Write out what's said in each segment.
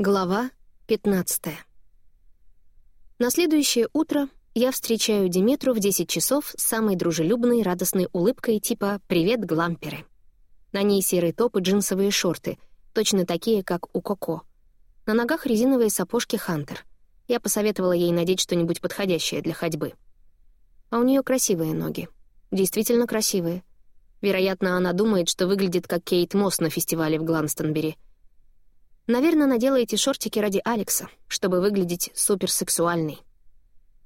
Глава 15 На следующее утро я встречаю Диметру в 10 часов с самой дружелюбной, радостной улыбкой типа «Привет, гламперы». На ней серый топ и джинсовые шорты, точно такие, как у Коко. На ногах резиновые сапожки «Хантер». Я посоветовала ей надеть что-нибудь подходящее для ходьбы. А у нее красивые ноги. Действительно красивые. Вероятно, она думает, что выглядит как Кейт Мосс на фестивале в Гланстонбери — Наверное, надела эти шортики ради Алекса, чтобы выглядеть суперсексуальной.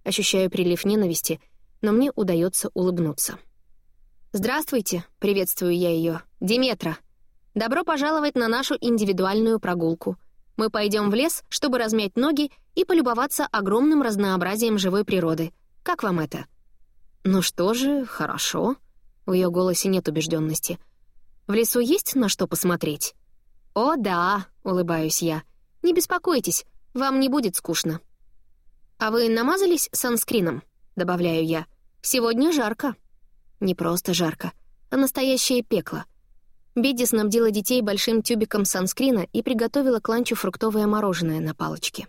Ощущаю прилив ненависти, но мне удается улыбнуться. «Здравствуйте», — приветствую я ее, — «Диметра. Добро пожаловать на нашу индивидуальную прогулку. Мы пойдем в лес, чтобы размять ноги и полюбоваться огромным разнообразием живой природы. Как вам это?» «Ну что же, хорошо». В ее голосе нет убежденности. «В лесу есть на что посмотреть?» «О, да», — улыбаюсь я. «Не беспокойтесь, вам не будет скучно». «А вы намазались санскрином?» — добавляю я. «Сегодня жарко». Не просто жарко, а настоящее пекло. Бидди снабдила детей большим тюбиком санскрина и приготовила к ланчу фруктовое мороженое на палочке.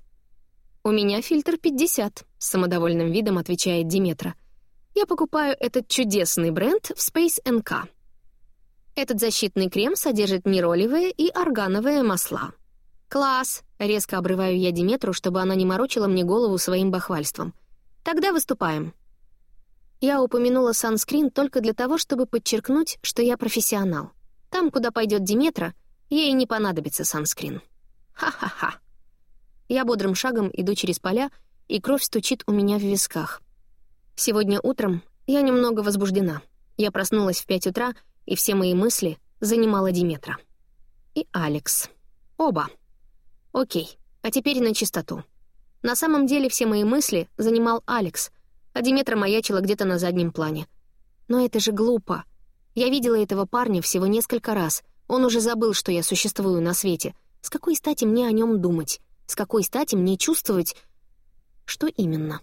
«У меня фильтр 50», — с самодовольным видом отвечает Диметра. «Я покупаю этот чудесный бренд в Space NK. Этот защитный крем содержит неролевые и органовые масла. «Класс!» — резко обрываю я Диметру, чтобы она не морочила мне голову своим бахвальством. «Тогда выступаем». Я упомянула санскрин только для того, чтобы подчеркнуть, что я профессионал. Там, куда пойдет Диметра, ей не понадобится санскрин. Ха-ха-ха. Я бодрым шагом иду через поля, и кровь стучит у меня в висках. Сегодня утром я немного возбуждена. Я проснулась в пять утра — и все мои мысли занимала Диметра. И Алекс. Оба. Окей, а теперь на чистоту. На самом деле все мои мысли занимал Алекс, а Диметра маячила где-то на заднем плане. Но это же глупо. Я видела этого парня всего несколько раз. Он уже забыл, что я существую на свете. С какой стати мне о нем думать? С какой стати мне чувствовать... Что именно?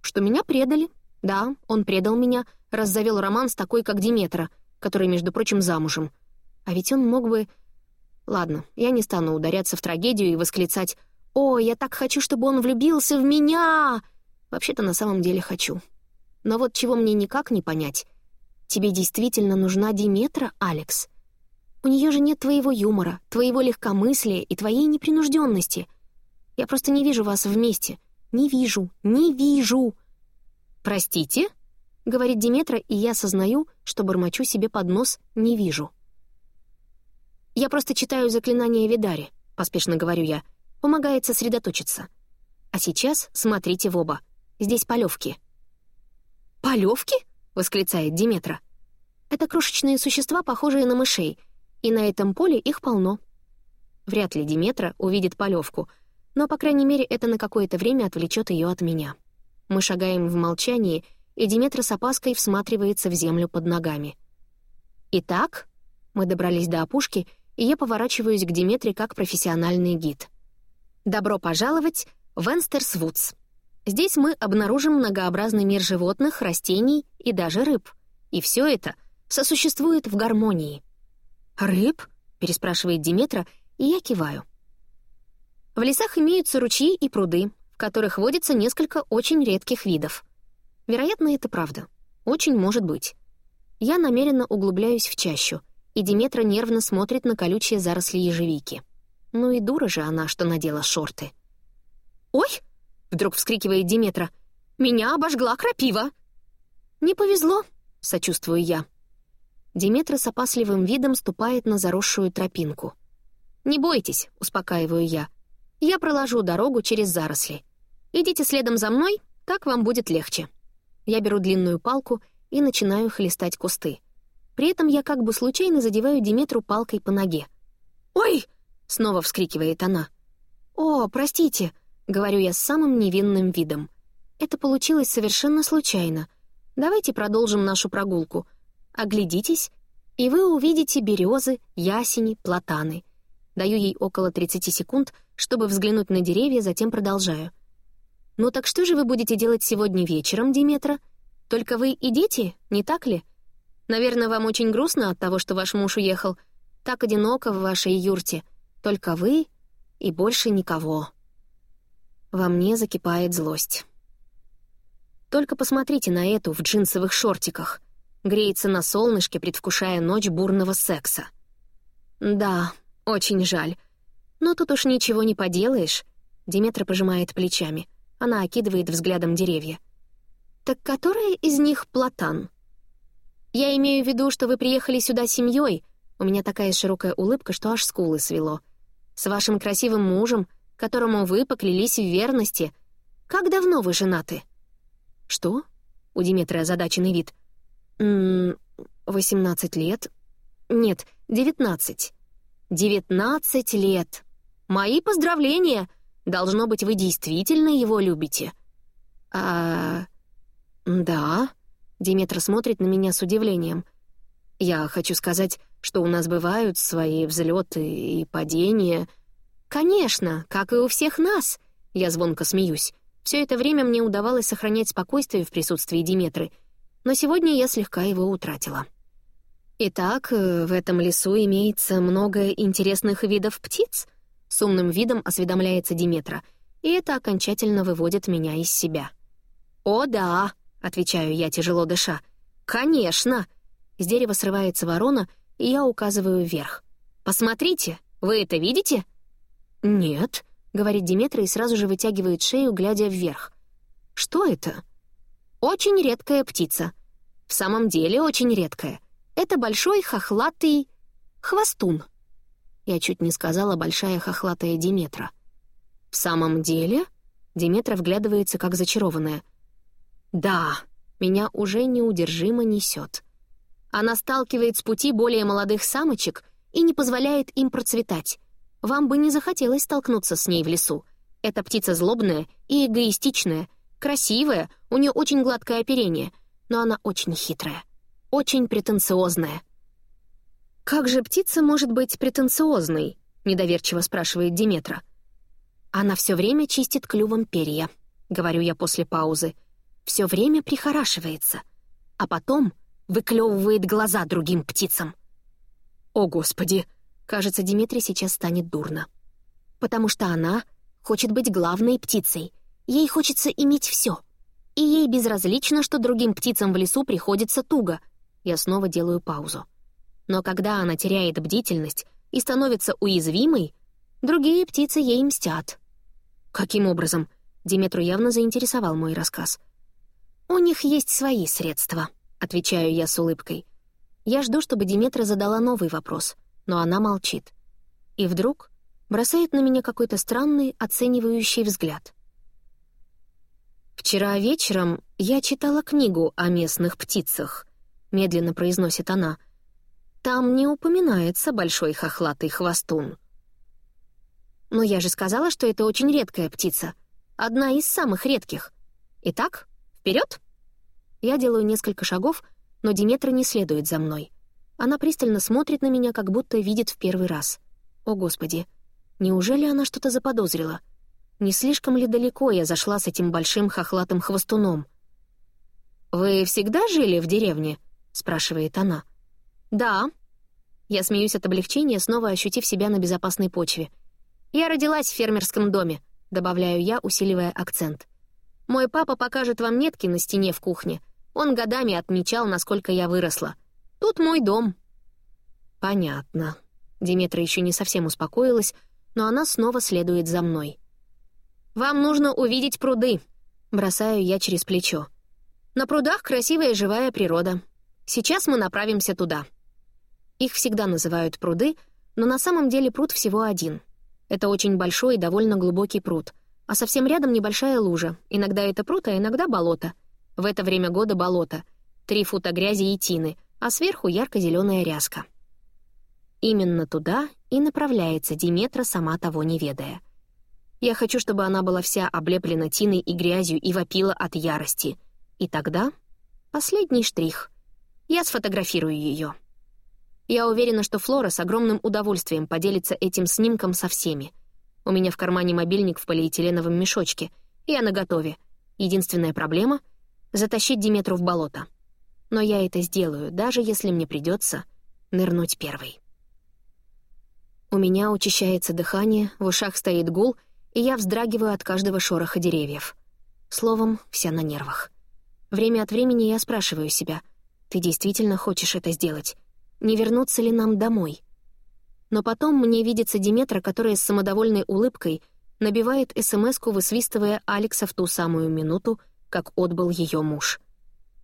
Что меня предали. Да, он предал меня, раз завел роман с такой, как Диметра, который, между прочим, замужем. А ведь он мог бы... Ладно, я не стану ударяться в трагедию и восклицать «О, я так хочу, чтобы он влюбился в меня!» Вообще-то на самом деле хочу. Но вот чего мне никак не понять. Тебе действительно нужна Диметра, Алекс? У нее же нет твоего юмора, твоего легкомыслия и твоей непринужденности. Я просто не вижу вас вместе. Не вижу, не вижу. Простите? — говорит Диметра, и я осознаю, что бормочу себе под нос «не вижу». «Я просто читаю заклинание Видари», — поспешно говорю я. «Помогает сосредоточиться. А сейчас смотрите в оба. Здесь полевки». «Полевки?» — восклицает Диметра. «Это крошечные существа, похожие на мышей, и на этом поле их полно». Вряд ли Диметра увидит полевку, но, по крайней мере, это на какое-то время отвлечет ее от меня. Мы шагаем в молчании — и Диметра с опаской всматривается в землю под ногами. «Итак?» Мы добрались до опушки, и я поворачиваюсь к Диметре как профессиональный гид. «Добро пожаловать в Энстерсвудс. Здесь мы обнаружим многообразный мир животных, растений и даже рыб. И все это сосуществует в гармонии». «Рыб?» — переспрашивает Диметра, и я киваю. В лесах имеются ручьи и пруды, в которых водится несколько очень редких видов — Вероятно, это правда. Очень может быть. Я намеренно углубляюсь в чащу, и Диметра нервно смотрит на колючие заросли ежевики. Ну и дура же она, что надела шорты. «Ой!» — вдруг вскрикивает Диметра. «Меня обожгла крапива!» «Не повезло», — сочувствую я. Диметра с опасливым видом ступает на заросшую тропинку. «Не бойтесь», — успокаиваю я. «Я проложу дорогу через заросли. Идите следом за мной, так вам будет легче». Я беру длинную палку и начинаю хлестать кусты. При этом я как бы случайно задеваю Диметру палкой по ноге. «Ой!» — снова вскрикивает она. «О, простите!» — говорю я с самым невинным видом. «Это получилось совершенно случайно. Давайте продолжим нашу прогулку. Оглядитесь, и вы увидите березы, ясени, платаны». Даю ей около 30 секунд, чтобы взглянуть на деревья, затем продолжаю — «Ну так что же вы будете делать сегодня вечером, Диметра? Только вы и дети, не так ли? Наверное, вам очень грустно от того, что ваш муж уехал. Так одиноко в вашей юрте. Только вы...» и больше никого. Во мне закипает злость. Только посмотрите на эту в джинсовых шортиках. Греется на солнышке, предвкушая ночь бурного секса. Да, очень жаль. Но тут уж ничего не поделаешь. Диметра пожимает плечами. Она окидывает взглядом деревья. «Так которая из них платан?» «Я имею в виду, что вы приехали сюда семьей. У меня такая широкая улыбка, что аж скулы свело. С вашим красивым мужем, которому вы поклялись в верности. Как давно вы женаты?» «Что?» — у Диметры озадаченный вид. «Ммм, восемнадцать лет?» «Нет, девятнадцать». «Девятнадцать лет! Мои поздравления! Должно быть, вы действительно его любите». «А... да...» — Диметра смотрит на меня с удивлением. «Я хочу сказать, что у нас бывают свои взлеты и падения». «Конечно, как и у всех нас!» — я звонко смеюсь. Все это время мне удавалось сохранять спокойствие в присутствии Диметры, но сегодня я слегка его утратила. «Итак, э, в этом лесу имеется много интересных видов птиц?» С умным видом осведомляется Диметра, и это окончательно выводит меня из себя. «О, да!» — отвечаю я, тяжело дыша. «Конечно!» С дерева срывается ворона, и я указываю вверх. «Посмотрите, вы это видите?» «Нет», — говорит Диметра и сразу же вытягивает шею, глядя вверх. «Что это?» «Очень редкая птица. В самом деле очень редкая. Это большой хохлатый хвостун». Я чуть не сказала «большая хохлатая Диметра». «В самом деле?» Диметра вглядывается, как зачарованная. «Да, меня уже неудержимо несет. Она сталкивает с пути более молодых самочек и не позволяет им процветать. Вам бы не захотелось столкнуться с ней в лесу. Эта птица злобная и эгоистичная, красивая, у нее очень гладкое оперение, но она очень хитрая, очень претенциозная. «Как же птица может быть претенциозной?» — недоверчиво спрашивает Диметра. «Она все время чистит клювом перья», — говорю я после паузы. «Все время прихорашивается, а потом выклевывает глаза другим птицам». «О, Господи!» Кажется, Димитрий сейчас станет дурно. Потому что она хочет быть главной птицей. Ей хочется иметь все. И ей безразлично, что другим птицам в лесу приходится туго. Я снова делаю паузу. Но когда она теряет бдительность и становится уязвимой, другие птицы ей мстят. Каким образом? Диметру явно заинтересовал мой рассказ. «У них есть свои средства», — отвечаю я с улыбкой. Я жду, чтобы Диметра задала новый вопрос — но она молчит. И вдруг бросает на меня какой-то странный оценивающий взгляд. «Вчера вечером я читала книгу о местных птицах», — медленно произносит она. «Там не упоминается большой хохлатый хвостун». «Но я же сказала, что это очень редкая птица. Одна из самых редких. Итак, вперед! Я делаю несколько шагов, но Диметра не следует за мной. Она пристально смотрит на меня, как будто видит в первый раз. О, Господи, неужели она что-то заподозрила? Не слишком ли далеко я зашла с этим большим хохлатым хвостуном? «Вы всегда жили в деревне?» — спрашивает она. «Да». Я смеюсь от облегчения, снова ощутив себя на безопасной почве. «Я родилась в фермерском доме», — добавляю я, усиливая акцент. «Мой папа покажет вам метки на стене в кухне. Он годами отмечал, насколько я выросла. Тут мой дом». «Понятно». Диметра еще не совсем успокоилась, но она снова следует за мной. «Вам нужно увидеть пруды», — бросаю я через плечо. «На прудах красивая живая природа. Сейчас мы направимся туда». Их всегда называют пруды, но на самом деле пруд всего один. Это очень большой и довольно глубокий пруд, а совсем рядом небольшая лужа. Иногда это пруд, а иногда болото. В это время года болото. Три фута грязи и тины, а сверху ярко-зеленая ряска. Именно туда и направляется Диметра, сама того не ведая. Я хочу, чтобы она была вся облеплена тиной и грязью и вопила от ярости. И тогда последний штрих. Я сфотографирую ее. Я уверена, что Флора с огромным удовольствием поделится этим снимком со всеми. У меня в кармане мобильник в полиэтиленовом мешочке. Я наготове. Единственная проблема — затащить Диметру в болото но я это сделаю, даже если мне придется нырнуть первой. У меня учащается дыхание, в ушах стоит гул, и я вздрагиваю от каждого шороха деревьев. Словом, вся на нервах. Время от времени я спрашиваю себя, «Ты действительно хочешь это сделать? Не вернуться ли нам домой?» Но потом мне видится Диметра, которая с самодовольной улыбкой набивает СМС-ку, высвистывая Алекса в ту самую минуту, как отбыл ее муж.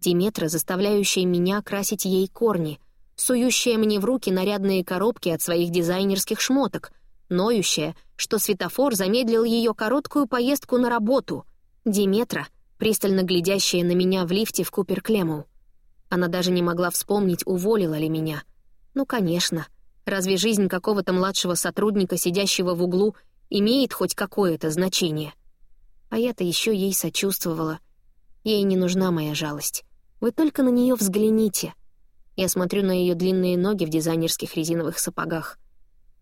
Диметра, заставляющая меня красить ей корни, сующая мне в руки нарядные коробки от своих дизайнерских шмоток, ноющая, что светофор замедлил ее короткую поездку на работу. Диметра, пристально глядящая на меня в лифте в Купер Клемоу. Она даже не могла вспомнить, уволила ли меня. Ну, конечно. Разве жизнь какого-то младшего сотрудника, сидящего в углу, имеет хоть какое-то значение? А я-то еще ей сочувствовала. Ей не нужна моя жалость. Вы только на нее взгляните. Я смотрю на ее длинные ноги в дизайнерских резиновых сапогах.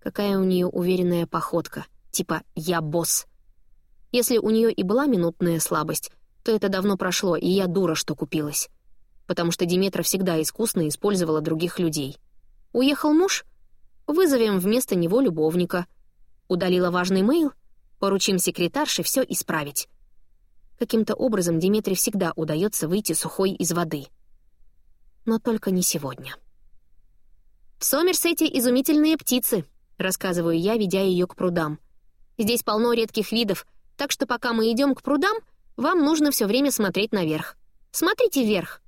Какая у нее уверенная походка, типа «я босс». Если у нее и была минутная слабость, то это давно прошло, и я дура, что купилась. Потому что Диметра всегда искусно использовала других людей. Уехал муж? Вызовем вместо него любовника. Удалила важный мейл? Поручим секретарше все исправить. Каким-то образом Диметре всегда удается выйти сухой из воды. Но только не сегодня. «В Сомерсете изумительные птицы», — рассказываю я, ведя ее к прудам. «Здесь полно редких видов, так что пока мы идем к прудам, вам нужно все время смотреть наверх. Смотрите вверх!»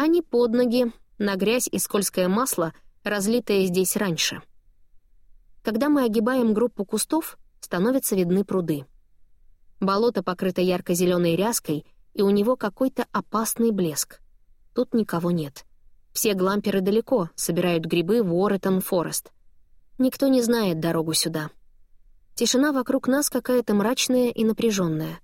А не под ноги, на грязь и скользкое масло, разлитое здесь раньше. Когда мы огибаем группу кустов, становятся видны пруды. Болото покрыто ярко-зеленой ряской, и у него какой-то опасный блеск. Тут никого нет. Все гламперы далеко, собирают грибы в Уорретон-Форест. Никто не знает дорогу сюда. Тишина вокруг нас какая-то мрачная и напряженная.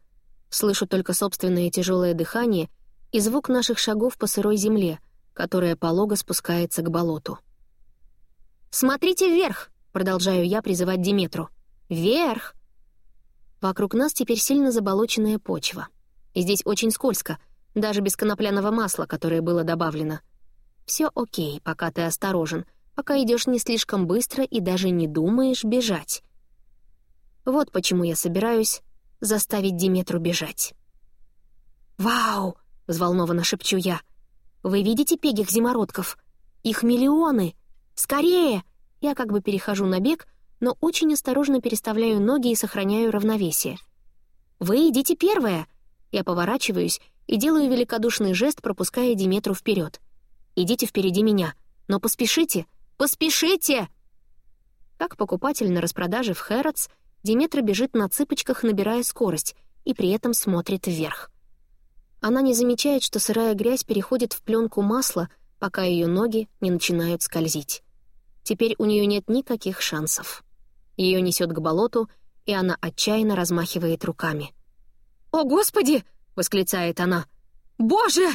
Слышу только собственное тяжелое дыхание и звук наших шагов по сырой земле, которая полого спускается к болоту. «Смотрите вверх!» — продолжаю я призывать Диметру. «Вверх!» Вокруг нас теперь сильно заболоченная почва. И здесь очень скользко, даже без конопляного масла, которое было добавлено. Все окей, пока ты осторожен, пока идешь не слишком быстро и даже не думаешь бежать. Вот почему я собираюсь заставить Диметру бежать. «Вау!» — взволнованно шепчу я. «Вы видите пегих зимородков? Их миллионы! Скорее!» Я как бы перехожу на бег, но очень осторожно переставляю ноги и сохраняю равновесие. «Вы идите первая!» Я поворачиваюсь и делаю великодушный жест, пропуская Диметру вперед. «Идите впереди меня, но поспешите! Поспешите!» Как покупатель на распродаже в Хэротс, Диметра бежит на цыпочках, набирая скорость, и при этом смотрит вверх. Она не замечает, что сырая грязь переходит в пленку масла, пока ее ноги не начинают скользить. Теперь у нее нет никаких шансов. Ее несет к болоту, и она отчаянно размахивает руками. «О, Господи!» — восклицает она. «Боже!»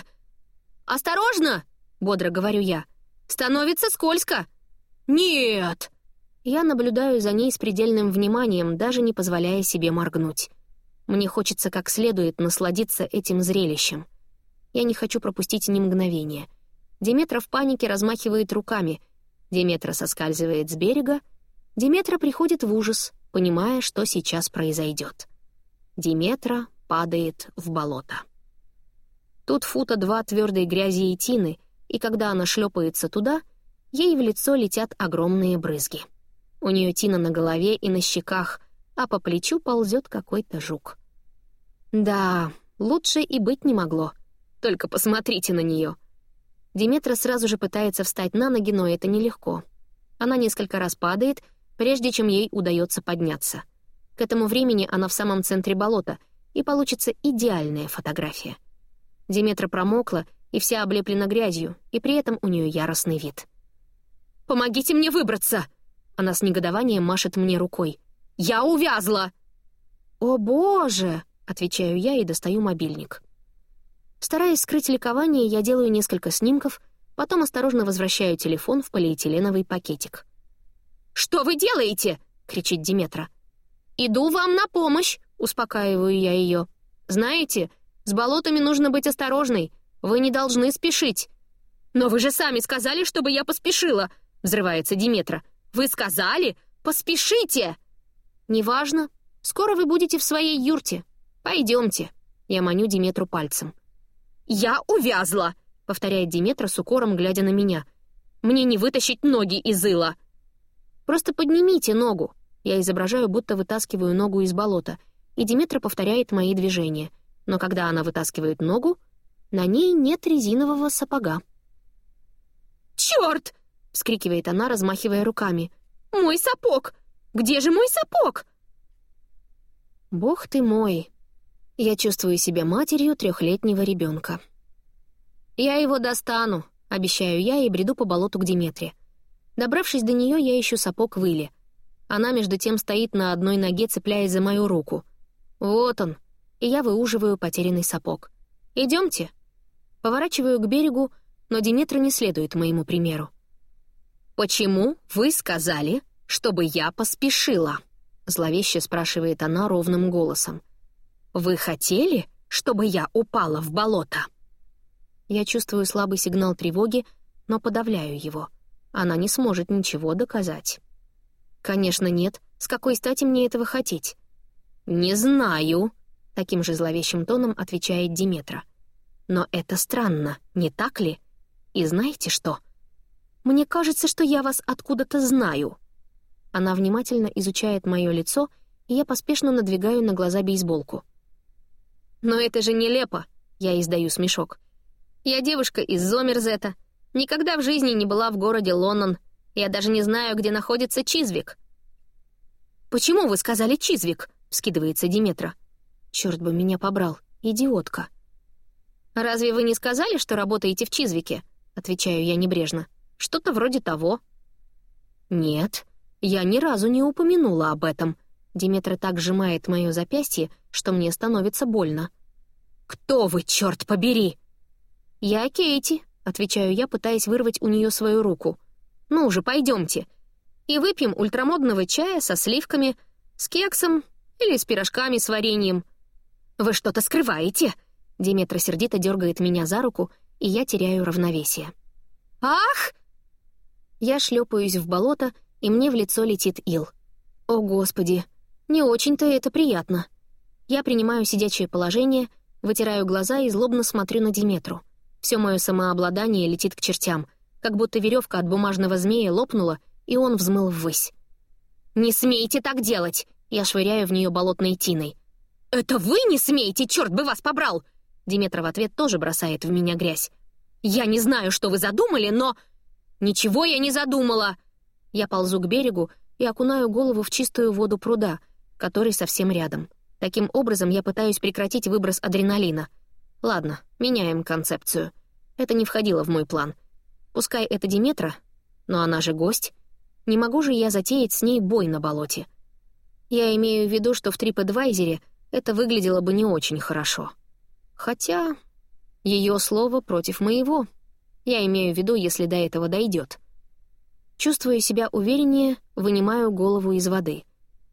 «Осторожно!» — бодро говорю я. «Становится скользко!» «Нет!» Я наблюдаю за ней с предельным вниманием, даже не позволяя себе моргнуть. Мне хочется как следует насладиться этим зрелищем. Я не хочу пропустить ни мгновения. Диметра в панике размахивает руками. Диметра соскальзывает с берега, Диметра приходит в ужас, понимая, что сейчас произойдет. Диметра падает в болото. Тут фута два твердой грязи и тины, и когда она шлепается туда, ей в лицо летят огромные брызги. У нее тина на голове и на щеках, а по плечу ползет какой-то жук. Да, лучше и быть не могло. Только посмотрите на нее. Диметра сразу же пытается встать на ноги, но это нелегко. Она несколько раз падает — прежде чем ей удается подняться. К этому времени она в самом центре болота, и получится идеальная фотография. Диметра промокла и вся облеплена грязью, и при этом у нее яростный вид. «Помогите мне выбраться!» Она с негодованием машет мне рукой. «Я увязла!» «О, боже!» — отвечаю я и достаю мобильник. Стараясь скрыть ликование, я делаю несколько снимков, потом осторожно возвращаю телефон в полиэтиленовый пакетик. «Что вы делаете?» — кричит Диметра. «Иду вам на помощь», — успокаиваю я ее. «Знаете, с болотами нужно быть осторожной. Вы не должны спешить». «Но вы же сами сказали, чтобы я поспешила», — взрывается Диметра. «Вы сказали? Поспешите!» «Неважно. Скоро вы будете в своей юрте. Пойдемте». Я маню Диметру пальцем. «Я увязла!» — повторяет Диметра с укором, глядя на меня. «Мне не вытащить ноги из ила!» «Просто поднимите ногу!» Я изображаю, будто вытаскиваю ногу из болота, и Диметра повторяет мои движения. Но когда она вытаскивает ногу, на ней нет резинового сапога. «Чёрт!» — вскрикивает она, размахивая руками. «Мой сапог! Где же мой сапог?» «Бог ты мой!» Я чувствую себя матерью трехлетнего ребенка. «Я его достану», — обещаю я и бреду по болоту к Диметре. Добравшись до нее, я ищу сапог Выли. Она, между тем, стоит на одной ноге, цепляясь за мою руку. Вот он, и я выуживаю потерянный сапог. Идемте. Поворачиваю к берегу, но Диметра не следует моему примеру. «Почему вы сказали, чтобы я поспешила?» — зловеще спрашивает она ровным голосом. «Вы хотели, чтобы я упала в болото?» Я чувствую слабый сигнал тревоги, но подавляю его. Она не сможет ничего доказать. «Конечно, нет. С какой стати мне этого хотеть?» «Не знаю», — таким же зловещим тоном отвечает Диметра. «Но это странно, не так ли? И знаете что? Мне кажется, что я вас откуда-то знаю». Она внимательно изучает мое лицо, и я поспешно надвигаю на глаза бейсболку. «Но это же нелепо!» — я издаю смешок. «Я девушка из Зомерзета. Никогда в жизни не была в городе Лондон. Я даже не знаю, где находится Чизвик». «Почему вы сказали Чизвик?» — вскидывается Диметра. «Чёрт бы меня побрал, идиотка». «Разве вы не сказали, что работаете в Чизвике?» — отвечаю я небрежно. «Что-то вроде того». «Нет, я ни разу не упомянула об этом». Диметра так сжимает мое запястье, что мне становится больно. «Кто вы, черт побери?» «Я Кейти», — отвечаю я, пытаясь вырвать у нее свою руку. «Ну уже пойдемте. И выпьем ультрамодного чая со сливками, с кексом или с пирожками с вареньем». «Вы что-то скрываете?» Диметра сердито дергает меня за руку, и я теряю равновесие. «Ах!» Я шлепаюсь в болото, и мне в лицо летит ил. О, Господи, не очень-то это приятно. Я принимаю сидячее положение, вытираю глаза и злобно смотрю на Диметру. Все мое самообладание летит к чертям, как будто веревка от бумажного змея лопнула, и он взмыл ввысь. «Не смейте так делать!» Я швыряю в нее болотной тиной. «Это вы не смеете, черт бы вас побрал!» Диметра в ответ тоже бросает в меня грязь. «Я не знаю, что вы задумали, но...» «Ничего я не задумала!» Я ползу к берегу и окунаю голову в чистую воду пруда, который совсем рядом. Таким образом, я пытаюсь прекратить выброс адреналина. Ладно, меняем концепцию. Это не входило в мой план. Пускай это Диметра, но она же гость. Не могу же я затеять с ней бой на болоте. Я имею в виду, что в TripAdvisor это выглядело бы не очень хорошо. Хотя ее слово против моего. Я имею в виду, если до этого дойдет. Чувствуя себя увереннее, вынимаю голову из воды.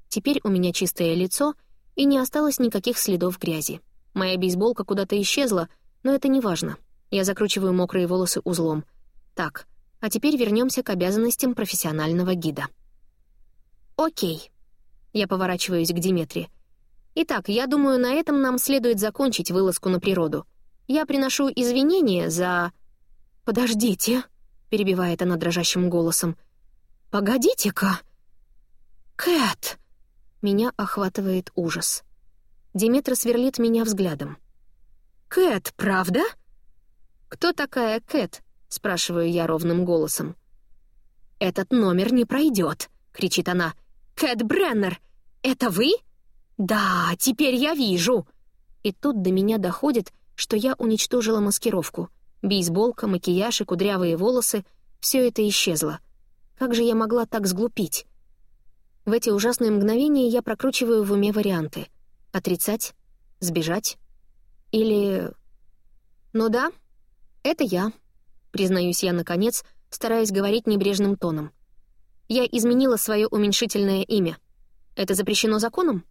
Теперь у меня чистое лицо, и не осталось никаких следов грязи. Моя бейсболка куда-то исчезла, но это не важно. Я закручиваю мокрые волосы узлом. Так, а теперь вернемся к обязанностям профессионального гида. Окей. Я поворачиваюсь к Диметре. Итак, я думаю, на этом нам следует закончить вылазку на природу. Я приношу извинения за... «Подождите», — перебивает она дрожащим голосом. «Погодите-ка!» «Кэт!» Меня охватывает ужас. Диметра сверлит меня взглядом. «Кэт, правда?» «Кто такая Кэт?» — спрашиваю я ровным голосом. «Этот номер не пройдет!» — кричит она. «Кэт Бреннер! Это вы?» «Да, теперь я вижу!» И тут до меня доходит, что я уничтожила маскировку. Бейсболка, макияж и кудрявые волосы — все это исчезло. Как же я могла так сглупить? В эти ужасные мгновения я прокручиваю в уме варианты. Отрицать? Сбежать? Или... Ну да, это я, признаюсь я наконец, стараясь говорить небрежным тоном. Я изменила свое уменьшительное имя. Это запрещено законом?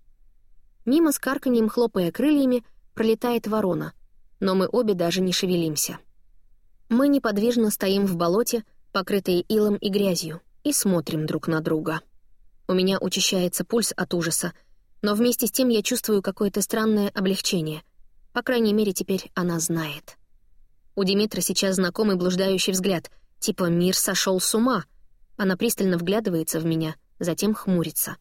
Мимо с карканьем, хлопая крыльями, пролетает ворона, но мы обе даже не шевелимся. Мы неподвижно стоим в болоте, покрытые илом и грязью, и смотрим друг на друга. У меня учащается пульс от ужаса, но вместе с тем я чувствую какое-то странное облегчение. По крайней мере, теперь она знает. У Димитра сейчас знакомый блуждающий взгляд, типа «мир сошел с ума». Она пристально вглядывается в меня, затем хмурится.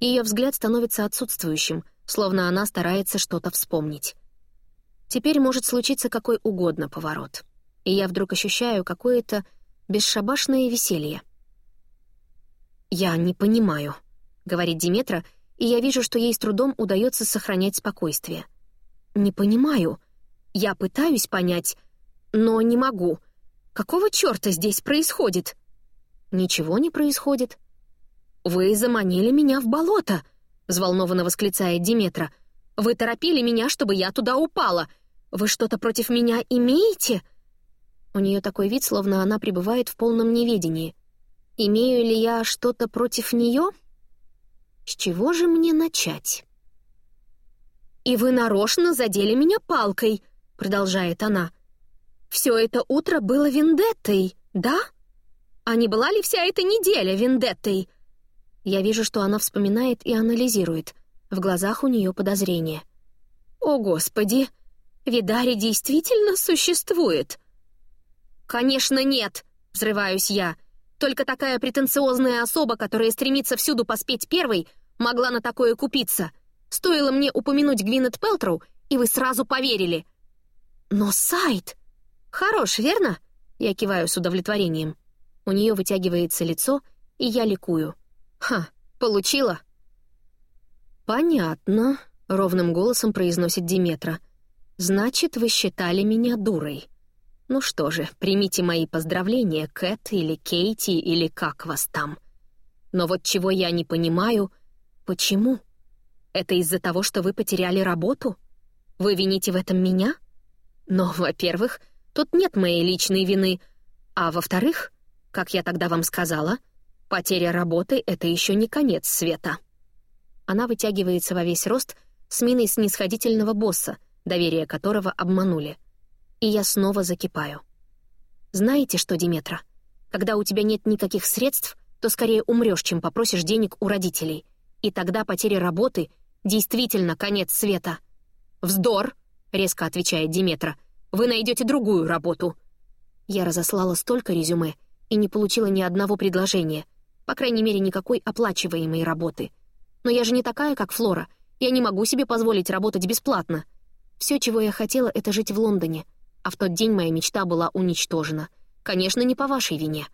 Ее взгляд становится отсутствующим, словно она старается что-то вспомнить. Теперь может случиться какой угодно поворот. И я вдруг ощущаю какое-то бесшабашное веселье. «Я не понимаю», — говорит Диметра, и я вижу, что ей с трудом удается сохранять спокойствие. «Не понимаю. Я пытаюсь понять, но не могу. Какого чёрта здесь происходит?» «Ничего не происходит». «Вы заманили меня в болото», — взволнованно восклицает Диметра. «Вы торопили меня, чтобы я туда упала. Вы что-то против меня имеете?» У нее такой вид, словно она пребывает в полном неведении. Имею ли я что-то против нее? С чего же мне начать? «И вы нарочно задели меня палкой», — продолжает она. «Все это утро было вендеттой, да? А не была ли вся эта неделя вендеттой?» Я вижу, что она вспоминает и анализирует. В глазах у нее подозрение. «О, Господи! Видари действительно существует?» «Конечно нет!» — взрываюсь я. Только такая претенциозная особа, которая стремится всюду поспеть первой, могла на такое купиться. Стоило мне упомянуть Гвинет Пелтроу, и вы сразу поверили. Но сайт... Хорош, верно? Я киваю с удовлетворением. У нее вытягивается лицо, и я ликую. Ха, получила? Понятно, ровным голосом произносит Диметра. Значит, вы считали меня дурой. Ну что же, примите мои поздравления, Кэт или Кейти или как вас там. Но вот чего я не понимаю, почему? Это из-за того, что вы потеряли работу? Вы вините в этом меня? Но, во-первых, тут нет моей личной вины, а во-вторых, как я тогда вам сказала, потеря работы — это еще не конец света. Она вытягивается во весь рост с миной снисходительного босса, доверие которого обманули — и я снова закипаю. Знаете что, Диметра? Когда у тебя нет никаких средств, то скорее умрешь, чем попросишь денег у родителей. И тогда потеря работы — действительно конец света. «Вздор!» — резко отвечает Диметра. «Вы найдете другую работу». Я разослала столько резюме и не получила ни одного предложения, по крайней мере, никакой оплачиваемой работы. Но я же не такая, как Флора. Я не могу себе позволить работать бесплатно. Все, чего я хотела, — это жить в Лондоне — а в тот день моя мечта была уничтожена. Конечно, не по вашей вине.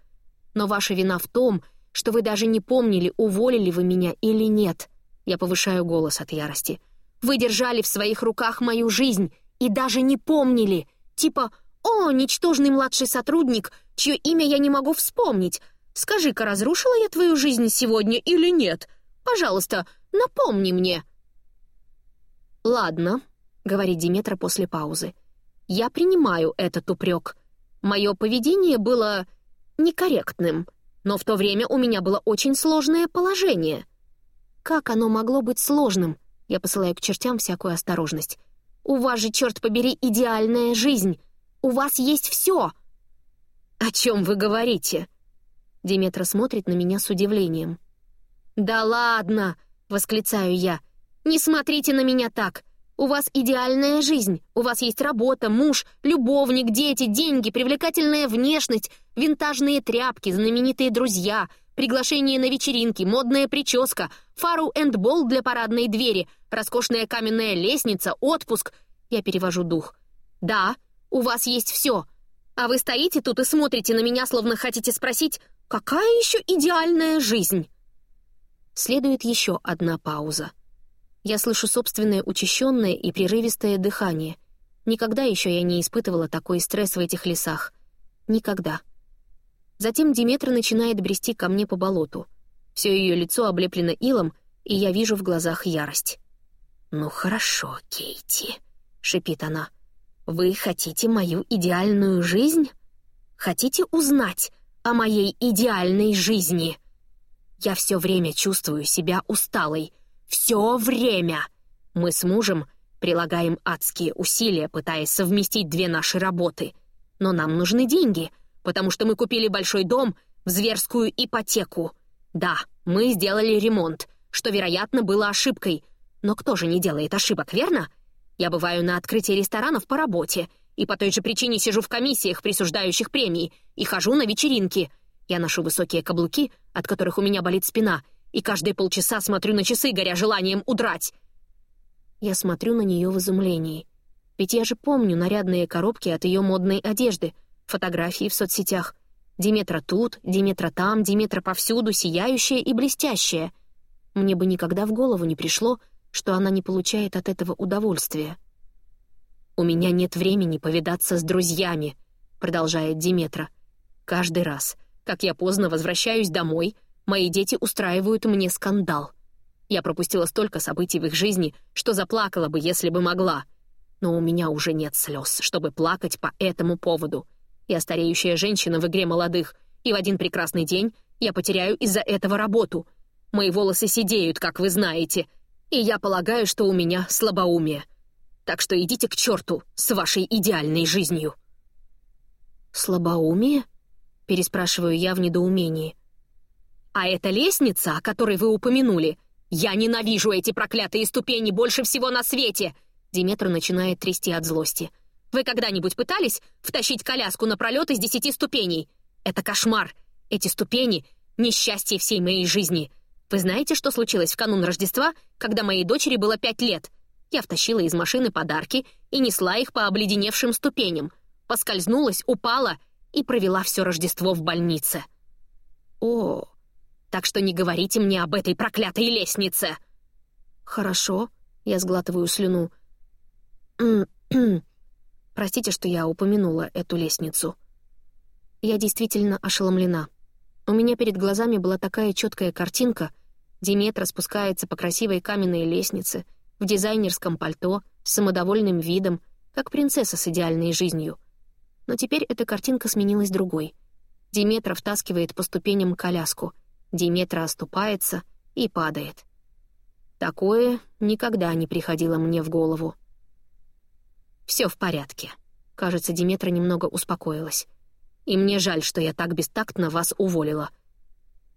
Но ваша вина в том, что вы даже не помнили, уволили вы меня или нет. Я повышаю голос от ярости. Вы держали в своих руках мою жизнь и даже не помнили. Типа «О, ничтожный младший сотрудник, чье имя я не могу вспомнить. Скажи-ка, разрушила я твою жизнь сегодня или нет? Пожалуйста, напомни мне». «Ладно», — говорит Диметра после паузы. Я принимаю этот упрек. Мое поведение было некорректным, но в то время у меня было очень сложное положение. Как оно могло быть сложным? Я посылаю к чертям всякую осторожность. У вас же, черт побери, идеальная жизнь. У вас есть все. О чем вы говорите? Диметра смотрит на меня с удивлением. «Да ладно!» — восклицаю я. «Не смотрите на меня так! У вас идеальная жизнь. У вас есть работа, муж, любовник, дети, деньги, привлекательная внешность, винтажные тряпки, знаменитые друзья, приглашение на вечеринки, модная прическа, фару энд бол для парадной двери, роскошная каменная лестница, отпуск. Я перевожу дух. Да, у вас есть все. А вы стоите тут и смотрите на меня, словно хотите спросить, какая еще идеальная жизнь? Следует еще одна пауза. Я слышу собственное учащенное и прерывистое дыхание. Никогда еще я не испытывала такой стресс в этих лесах. Никогда. Затем Диметра начинает брести ко мне по болоту. Все ее лицо облеплено илом, и я вижу в глазах ярость. «Ну хорошо, Кейти», — шипит она. «Вы хотите мою идеальную жизнь? Хотите узнать о моей идеальной жизни?» Я все время чувствую себя усталой — все время. Мы с мужем прилагаем адские усилия, пытаясь совместить две наши работы. Но нам нужны деньги, потому что мы купили большой дом в зверскую ипотеку. Да, мы сделали ремонт, что, вероятно, было ошибкой. Но кто же не делает ошибок, верно? Я бываю на открытии ресторанов по работе, и по той же причине сижу в комиссиях, присуждающих премии, и хожу на вечеринки. Я ношу высокие каблуки, от которых у меня болит спина, и каждые полчаса смотрю на часы, горя желанием удрать. Я смотрю на нее в изумлении. Ведь я же помню нарядные коробки от ее модной одежды, фотографии в соцсетях. Диметра тут, Диметра там, Диметра повсюду, сияющая и блестящая. Мне бы никогда в голову не пришло, что она не получает от этого удовольствия. «У меня нет времени повидаться с друзьями», — продолжает Диметра. «Каждый раз, как я поздно возвращаюсь домой, мои дети устраивают мне скандал. Я пропустила столько событий в их жизни, что заплакала бы, если бы могла. Но у меня уже нет слез, чтобы плакать по этому поводу. Я стареющая женщина в игре молодых, и в один прекрасный день я потеряю из-за этого работу. Мои волосы сидеют, как вы знаете, и я полагаю, что у меня слабоумие. Так что идите к черту с вашей идеальной жизнью». «Слабоумие?» — переспрашиваю я в недоумении. «А эта лестница, о которой вы упомянули, я ненавижу эти проклятые ступени больше всего на свете!» Диметра начинает трясти от злости. «Вы когда-нибудь пытались втащить коляску на пролет из десяти ступеней? Это кошмар! Эти ступени — несчастье всей моей жизни. Вы знаете, что случилось в канун Рождества, когда моей дочери было пять лет? Я втащила из машины подарки и несла их по обледеневшим ступеням. Поскользнулась, упала и провела все Рождество в больнице. О, так что не говорите мне об этой проклятой лестнице. Хорошо, я сглатываю слюну. Простите, что я упомянула эту лестницу. Я действительно ошеломлена. У меня перед глазами была такая четкая картинка. Диметра спускается по красивой каменной лестнице, в дизайнерском пальто, с самодовольным видом, как принцесса с идеальной жизнью. Но теперь эта картинка сменилась другой. Диметра втаскивает по ступеням коляску. Диметра оступается и падает. Такое никогда не приходило мне в голову. Все в порядке. Кажется, Диметра немного успокоилась и мне жаль, что я так бестактно вас уволила.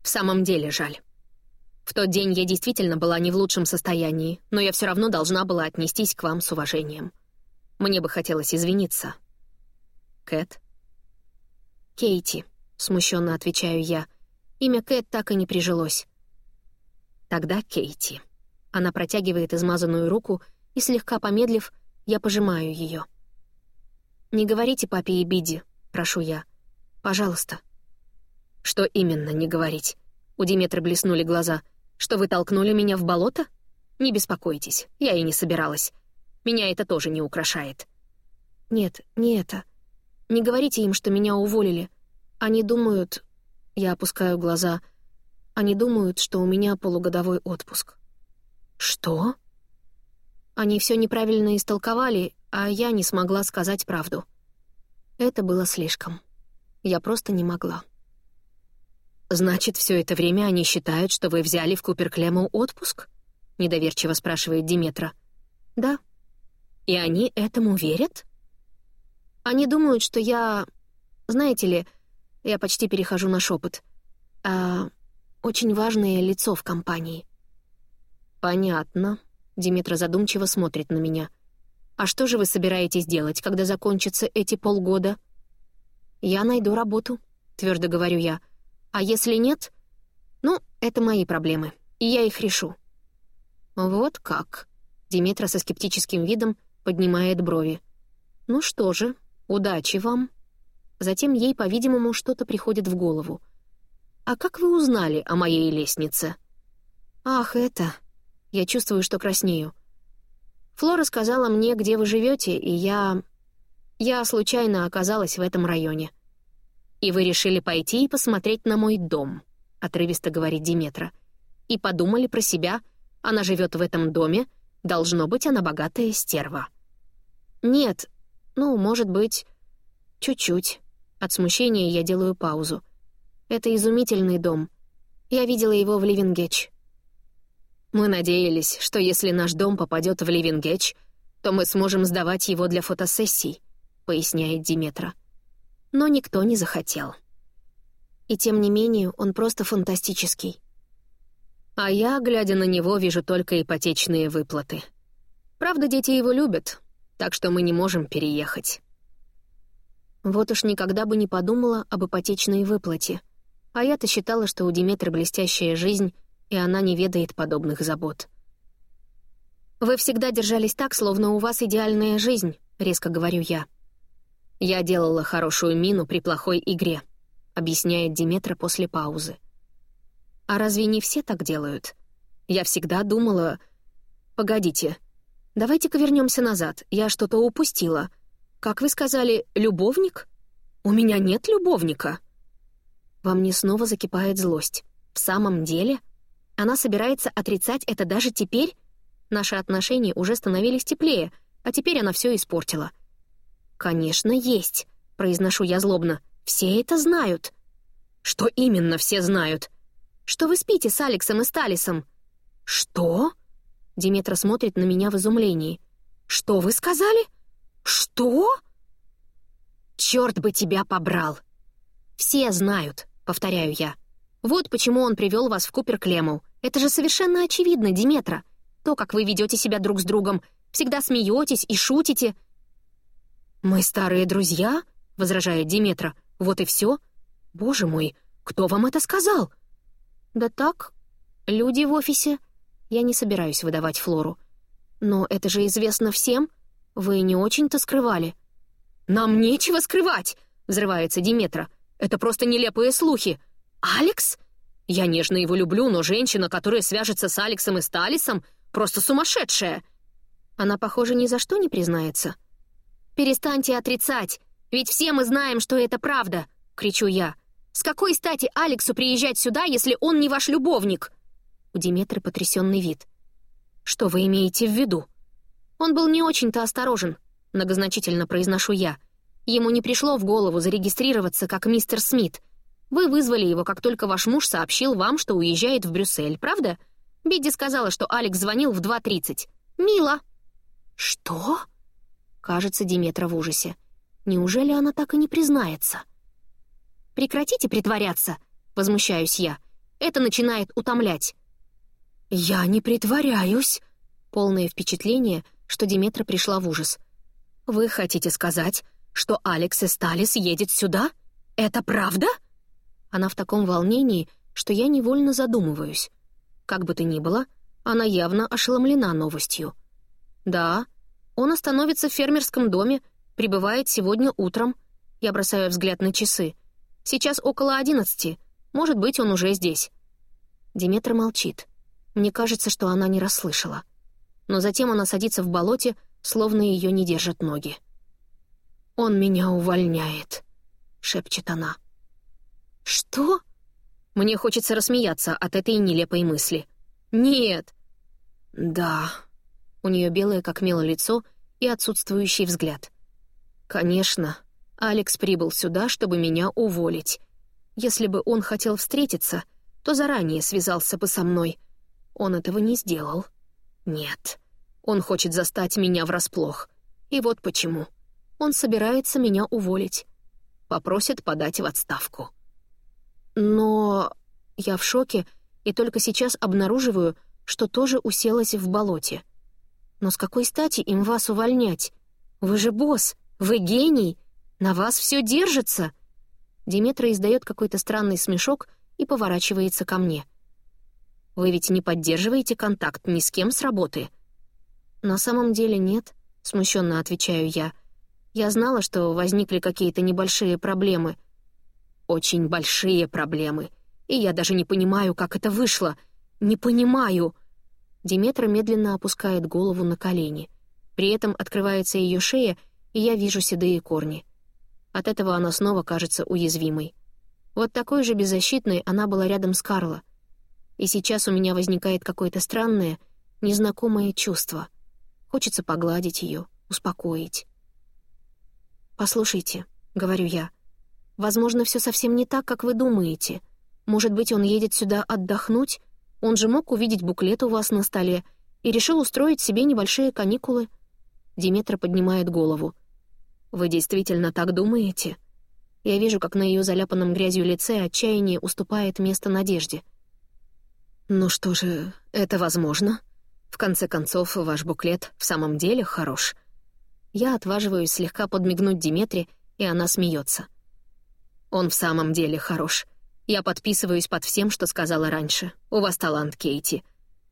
В самом деле жаль. В тот день я действительно была не в лучшем состоянии, но я все равно должна была отнестись к вам с уважением. Мне бы хотелось извиниться. Кэт? Кейти, смущенно отвечаю я. Имя Кэт так и не прижилось. Тогда Кейти. Она протягивает измазанную руку, и, слегка помедлив, я пожимаю ее. «Не говорите папе и Биди», — прошу я. Пожалуйста». «Что именно не говорить?» У Диметры блеснули глаза. «Что вы толкнули меня в болото? Не беспокойтесь, я и не собиралась. Меня это тоже не украшает». «Нет, не это. Не говорите им, что меня уволили. Они думают...» Я опускаю глаза. «Они думают, что у меня полугодовой отпуск». «Что?» Они все неправильно истолковали, а я не смогла сказать правду. Это было слишком. Я просто не могла. «Значит, все это время они считают, что вы взяли в Куперклему отпуск?» — недоверчиво спрашивает Диметра. «Да». «И они этому верят?» «Они думают, что я... Знаете ли, я почти перехожу на шепот. А, очень важное лицо в компании». «Понятно». Диметра задумчиво смотрит на меня. «А что же вы собираетесь делать, когда закончатся эти полгода?» «Я найду работу», — твердо говорю я. «А если нет? Ну, это мои проблемы, и я их решу». «Вот как?» — Диметра со скептическим видом поднимает брови. «Ну что же, удачи вам». Затем ей, по-видимому, что-то приходит в голову. «А как вы узнали о моей лестнице?» «Ах, это...» Я чувствую, что краснею. Флора сказала мне, где вы живете, и я... Я случайно оказалась в этом районе. «И вы решили пойти и посмотреть на мой дом», — отрывисто говорит Диметра. «И подумали про себя, она живет в этом доме, должно быть, она богатая стерва». «Нет, ну, может быть, чуть-чуть». От смущения я делаю паузу. «Это изумительный дом. Я видела его в Ливенгетч». «Мы надеялись, что если наш дом попадет в Ливенгетч, то мы сможем сдавать его для фотосессий», поясняет Диметра. Но никто не захотел. И тем не менее он просто фантастический, А я, глядя на него, вижу только ипотечные выплаты. Правда, дети его любят, так что мы не можем переехать. Вот уж никогда бы не подумала об ипотечной выплате. А я-то считала, что у Диметры блестящая жизнь, и она не ведает подобных забот. «Вы всегда держались так, словно у вас идеальная жизнь», — резко говорю я. «Я делала хорошую мину при плохой игре», — объясняет Диметра после паузы. «А разве не все так делают? Я всегда думала... Погодите, давайте-ка вернемся назад, я что-то упустила. Как вы сказали, любовник? У меня нет любовника». Во мне снова закипает злость. В самом деле? Она собирается отрицать это даже теперь? Наши отношения уже становились теплее, а теперь она все испортила. «Конечно, есть», — произношу я злобно. «Все это знают». «Что именно все знают?» «Что вы спите с Алексом и Сталисом». «Что?» Диметра смотрит на меня в изумлении. «Что вы сказали? Что?» «Черт бы тебя побрал!» «Все знают», — повторяю я. «Вот почему он привел вас в Купер Клемму. Это же совершенно очевидно, Диметра то, как вы ведете себя друг с другом. Всегда смеетесь и шутите». «Мы старые друзья?» — возражает Диметра. «Вот и все. Боже мой, кто вам это сказал?» «Да так, люди в офисе. Я не собираюсь выдавать Флору. Но это же известно всем. Вы не очень-то скрывали». «Нам нечего скрывать!» — взрывается Диметра. «Это просто нелепые слухи. Алекс? Я нежно его люблю, но женщина, которая свяжется с Алексом и Сталисом, Просто сумасшедшая!» Она, похоже, ни за что не признается. «Перестаньте отрицать, ведь все мы знаем, что это правда!» — кричу я. «С какой стати Алексу приезжать сюда, если он не ваш любовник?» У Диметры потрясенный вид. «Что вы имеете в виду?» «Он был не очень-то осторожен», — многозначительно произношу я. «Ему не пришло в голову зарегистрироваться как мистер Смит. Вы вызвали его, как только ваш муж сообщил вам, что уезжает в Брюссель, правда? Бидди сказала, что Алекс звонил в 2.30. Мило. Что? Кажется, Диметра в ужасе. Неужели она так и не признается? Прекратите притворяться, возмущаюсь я. Это начинает утомлять. Я не притворяюсь. Полное впечатление, что Диметра пришла в ужас. Вы хотите сказать, что Алекс и Сталис едет сюда? Это правда? Она в таком волнении, что я невольно задумываюсь. Как бы то ни было, она явно ошеломлена новостью. «Да, он остановится в фермерском доме, прибывает сегодня утром». Я бросаю взгляд на часы. «Сейчас около одиннадцати. Может быть, он уже здесь». Диметра молчит. Мне кажется, что она не расслышала. Но затем она садится в болоте, словно ее не держат ноги. «Он меня увольняет», — шепчет она. «Что?» Мне хочется рассмеяться от этой нелепой мысли. «Нет!» «Да». У нее белое как мело лицо и отсутствующий взгляд. «Конечно, Алекс прибыл сюда, чтобы меня уволить. Если бы он хотел встретиться, то заранее связался бы со мной. Он этого не сделал. Нет, он хочет застать меня врасплох. И вот почему. Он собирается меня уволить. Попросит подать в отставку». Но я в шоке и только сейчас обнаруживаю, что тоже уселась в болоте. Но с какой стати им вас увольнять? Вы же босс, вы гений, на вас все держится. Диметра издает какой-то странный смешок и поворачивается ко мне. Вы ведь не поддерживаете контакт ни с кем с работы? На самом деле нет, смущенно отвечаю я. Я знала, что возникли какие-то небольшие проблемы — очень большие проблемы. И я даже не понимаю, как это вышло. Не понимаю. Диметра медленно опускает голову на колени. При этом открывается ее шея, и я вижу седые корни. От этого она снова кажется уязвимой. Вот такой же беззащитной она была рядом с Карло. И сейчас у меня возникает какое-то странное, незнакомое чувство. Хочется погладить ее, успокоить. «Послушайте», — говорю я, — Возможно, все совсем не так, как вы думаете. Может быть, он едет сюда отдохнуть? Он же мог увидеть буклет у вас на столе и решил устроить себе небольшие каникулы. Диметра поднимает голову. «Вы действительно так думаете?» Я вижу, как на ее заляпанном грязью лице отчаяние уступает место надежде. Ну что же, это возможно. В конце концов, ваш буклет в самом деле хорош. Я отваживаюсь слегка подмигнуть Диметре, и она смеется. Он в самом деле хорош. Я подписываюсь под всем, что сказала раньше. У вас талант, Кейти.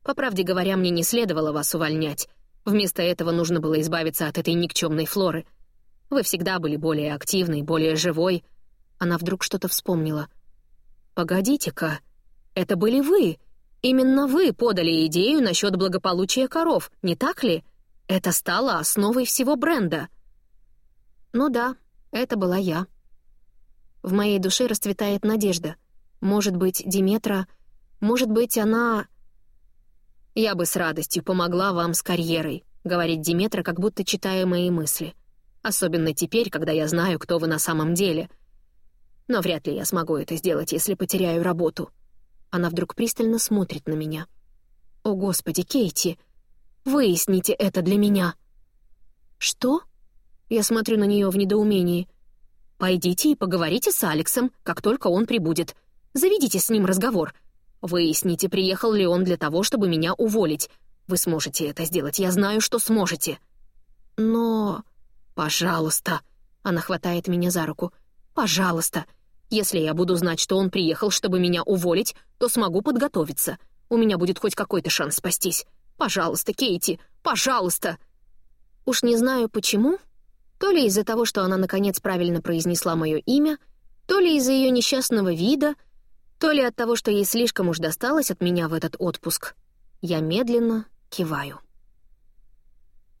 По правде говоря, мне не следовало вас увольнять. Вместо этого нужно было избавиться от этой никчемной флоры. Вы всегда были более активной, более живой. Она вдруг что-то вспомнила. «Погодите-ка, это были вы!» Именно вы подали идею насчет благополучия коров, не так ли? Это стало основой всего бренда. Ну да, это была я. В моей душе расцветает надежда. Может быть, Диметра... Может быть, она... «Я бы с радостью помогла вам с карьерой», — говорит Диметра, как будто читая мои мысли. «Особенно теперь, когда я знаю, кто вы на самом деле. Но вряд ли я смогу это сделать, если потеряю работу». Она вдруг пристально смотрит на меня. «О, Господи, Кейти! Выясните это для меня!» «Что?» Я смотрю на нее в недоумении. «Пойдите и поговорите с Алексом, как только он прибудет. Заведите с ним разговор. Выясните, приехал ли он для того, чтобы меня уволить. Вы сможете это сделать, я знаю, что сможете». «Но...» «Пожалуйста!» Она хватает меня за руку. «Пожалуйста! Если я буду знать, что он приехал, чтобы меня уволить, то смогу подготовиться. У меня будет хоть какой-то шанс спастись. Пожалуйста, Кейти, пожалуйста!» Уж не знаю почему, то ли из-за того, что она наконец правильно произнесла мое имя, то ли из-за ее несчастного вида, то ли от того, что ей слишком уж досталось от меня в этот отпуск. Я медленно киваю.